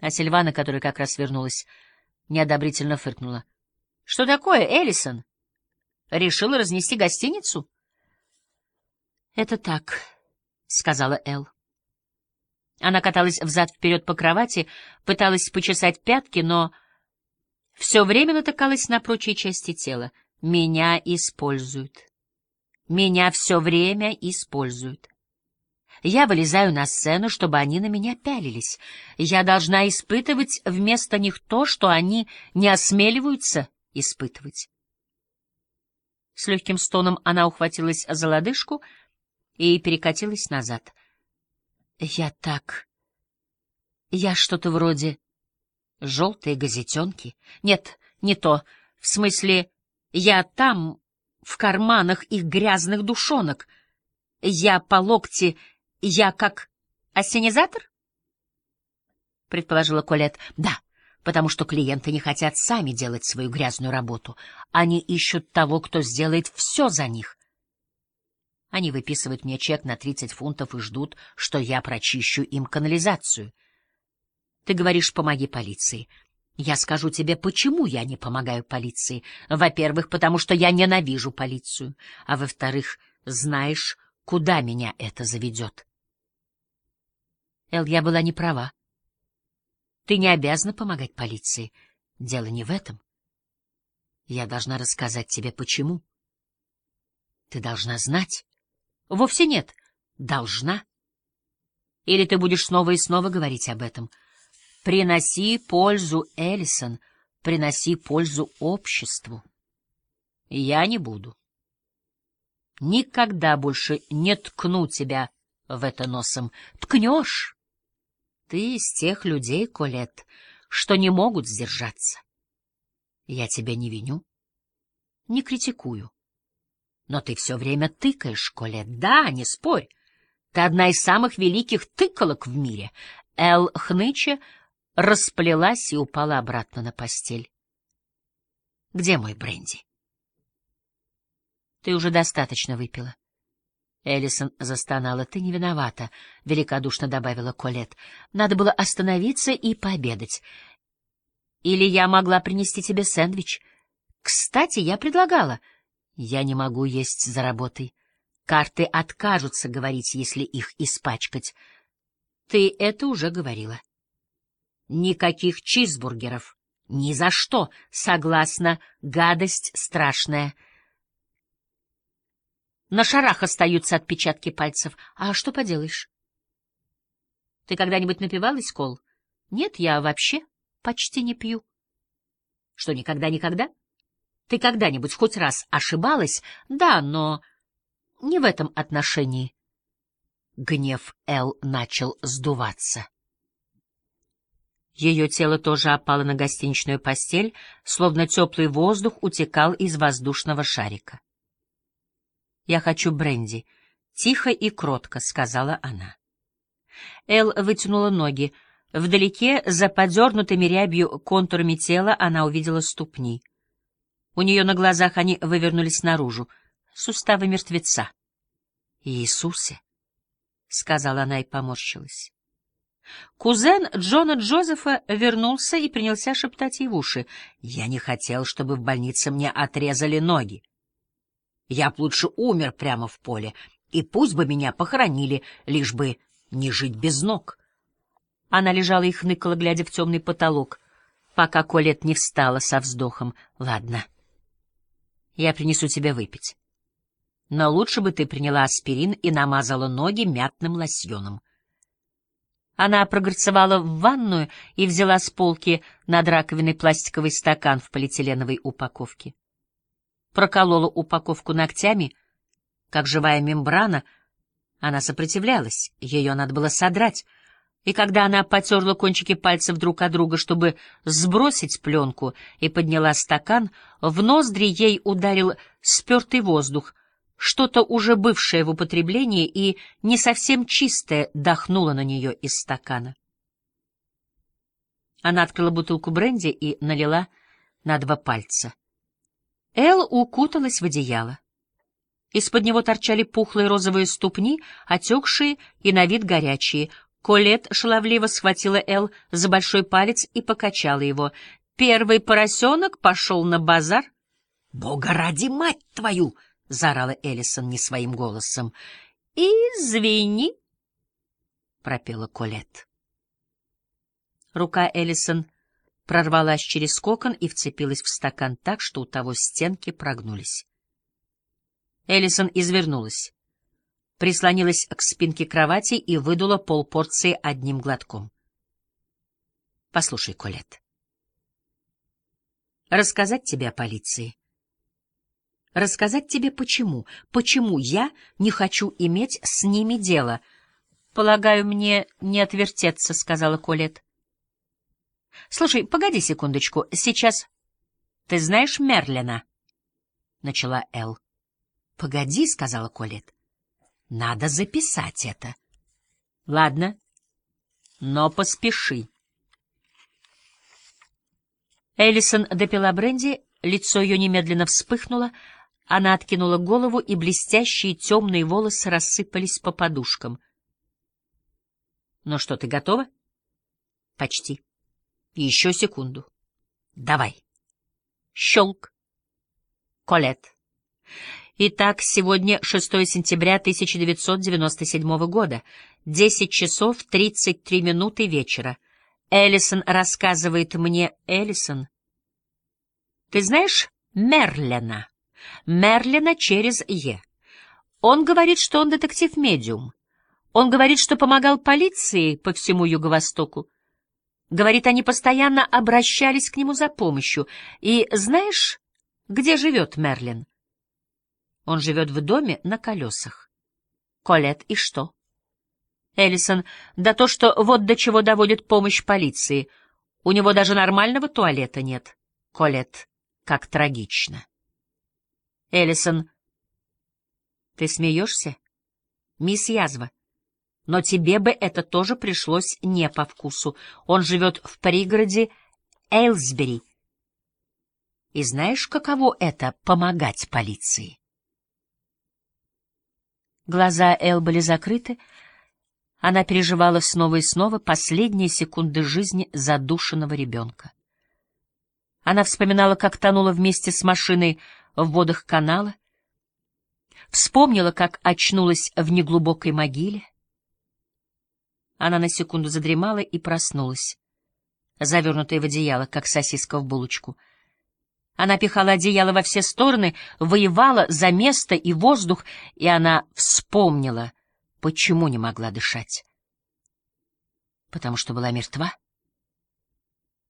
А Сильвана, которая как раз вернулась, неодобрительно фыркнула. — Что такое, Эллисон? Решила разнести гостиницу? — Это так, — сказала Эл. Она каталась взад-вперед по кровати, пыталась почесать пятки, но все время натыкалась на прочие части тела. Меня используют. Меня все время используют. Я вылезаю на сцену, чтобы они на меня пялились. Я должна испытывать вместо них то, что они не осмеливаются испытывать. С легким стоном она ухватилась за лодыжку и перекатилась назад. Я так... Я что-то вроде... Желтые газетенки? Нет, не то. В смысле, я там, в карманах их грязных душонок. Я по локти я как ассенизатор? Предположила Колет. Да, потому что клиенты не хотят сами делать свою грязную работу. Они ищут того, кто сделает все за них. Они выписывают мне чек на 30 фунтов и ждут, что я прочищу им канализацию. Ты говоришь, помоги полиции. Я скажу тебе, почему я не помогаю полиции. Во-первых, потому что я ненавижу полицию. А во-вторых, знаешь, куда меня это заведет. Эл, я была не права. Ты не обязана помогать полиции. Дело не в этом. Я должна рассказать тебе, почему. Ты должна знать. Вовсе нет. Должна. Или ты будешь снова и снова говорить об этом. Приноси пользу, Эллисон, приноси пользу обществу. Я не буду. Никогда больше не ткну тебя в это носом. Ткнешь ты из тех людей, Колет, что не могут сдержаться. Я тебя не виню, не критикую. Но ты все время тыкаешь, Колет. Да, не спорь. Ты одна из самых великих тыкалок в мире. Эл хныча расплелась и упала обратно на постель. Где мой бренди? Ты уже достаточно выпила. Эллисон застонала. «Ты не виновата», — великодушно добавила Колет. «Надо было остановиться и пообедать. Или я могла принести тебе сэндвич. Кстати, я предлагала. Я не могу есть за работой. Карты откажутся говорить, если их испачкать. Ты это уже говорила. Никаких чизбургеров. Ни за что. Согласна, гадость страшная». На шарах остаются отпечатки пальцев. А что поделаешь? Ты когда-нибудь напивалась, Кол? Нет, я вообще почти не пью. Что, никогда-никогда? Ты когда-нибудь хоть раз ошибалась? Да, но не в этом отношении. Гнев Эл начал сдуваться. Ее тело тоже опало на гостиничную постель, словно теплый воздух утекал из воздушного шарика. Я хочу бренди. Тихо и кротко, сказала она. Эл вытянула ноги. Вдалеке, за подернутыми рябью контурами тела, она увидела ступни. У нее на глазах они вывернулись наружу. Суставы мертвеца. «Иисусе!» — сказала она и поморщилась. Кузен Джона Джозефа вернулся и принялся шептать ей в уши. «Я не хотел, чтобы в больнице мне отрезали ноги. Я б лучше умер прямо в поле, и пусть бы меня похоронили, лишь бы не жить без ног. Она лежала и хныкала, глядя в темный потолок, пока Колет не встала со вздохом. — Ладно, я принесу тебе выпить. Но лучше бы ты приняла аспирин и намазала ноги мятным лосьоном. Она прогорцевала в ванную и взяла с полки над раковиной пластиковый стакан в полиэтиленовой упаковке проколола упаковку ногтями, как живая мембрана. Она сопротивлялась, ее надо было содрать. И когда она потерла кончики пальцев друг от друга, чтобы сбросить пленку, и подняла стакан, в ноздри ей ударил спертый воздух, что-то уже бывшее в употреблении и не совсем чистое дохнуло на нее из стакана. Она открыла бутылку бренди и налила на два пальца. Эл укуталась в одеяло. Из-под него торчали пухлые розовые ступни, отекшие и на вид горячие. Колет шаловливо схватила Эл за большой палец и покачала его. Первый поросенок пошел на базар. — Бога ради, мать твою! — заорала Эллисон не своим голосом. — Извини, — пропела Колет. Рука Эллисон прорвалась через кокон и вцепилась в стакан так, что у того стенки прогнулись. Эллисон извернулась, прислонилась к спинке кровати и выдула полпорции одним глотком. — Послушай, Колет, рассказать тебе о полиции. Рассказать тебе почему, почему я не хочу иметь с ними дело. — Полагаю, мне не отвертеться, — сказала Колет. — Слушай, погоди секундочку, сейчас... — Ты знаешь Мерлина? — начала Эл. — Погоди, — сказала Колет. — Надо записать это. — Ладно, но поспеши. Эллисон допила бренди, лицо ее немедленно вспыхнуло, она откинула голову, и блестящие темные волосы рассыпались по подушкам. — Ну что, ты готова? — Почти. — Еще секунду. — Давай. Щелк. Колет. Итак, сегодня 6 сентября 1997 года, 10 часов 33 минуты вечера. Эллисон рассказывает мне... Эллисон, ты знаешь Мерлина? Мерлина через Е. Он говорит, что он детектив-медиум. Он говорит, что помогал полиции по всему Юго-Востоку. Говорит, они постоянно обращались к нему за помощью. И знаешь, где живет Мерлин? Он живет в доме на колесах. Колет, и что? Эллисон, да то, что вот до чего доводит помощь полиции. У него даже нормального туалета нет. Колет, как трагично. Эллисон, ты смеешься? Мисс Язва. Но тебе бы это тоже пришлось не по вкусу. Он живет в пригороде Эйлсбери. И знаешь, каково это — помогать полиции? Глаза Эл были закрыты, — она переживала снова и снова последние секунды жизни задушенного ребенка. Она вспоминала, как тонула вместе с машиной в водах канала, вспомнила, как очнулась в неглубокой могиле. Она на секунду задремала и проснулась, завернутая в одеяло, как сосиска в булочку. Она пихала одеяло во все стороны, воевала за место и воздух, и она вспомнила — Почему не могла дышать? Потому что была мертва?